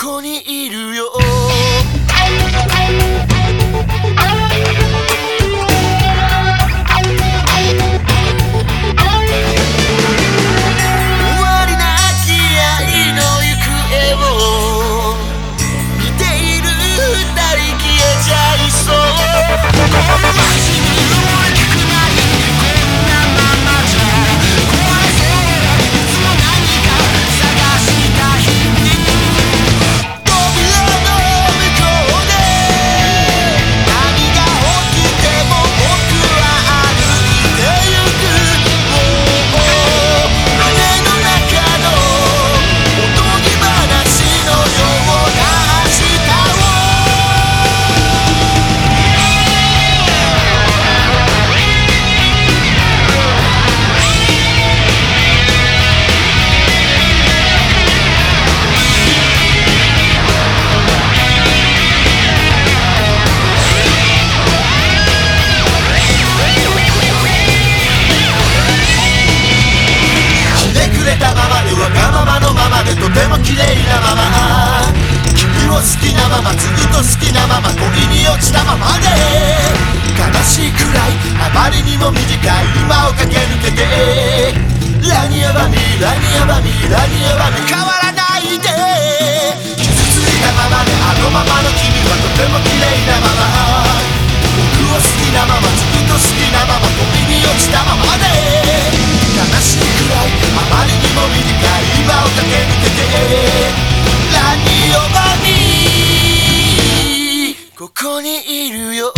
ここにいるよ。好きなままずっと好きなまま恋に落ちたままで悲しいくらいあまりにも短い今を駆け抜けてラニアバミラニアバミラニアバミこにいるよ。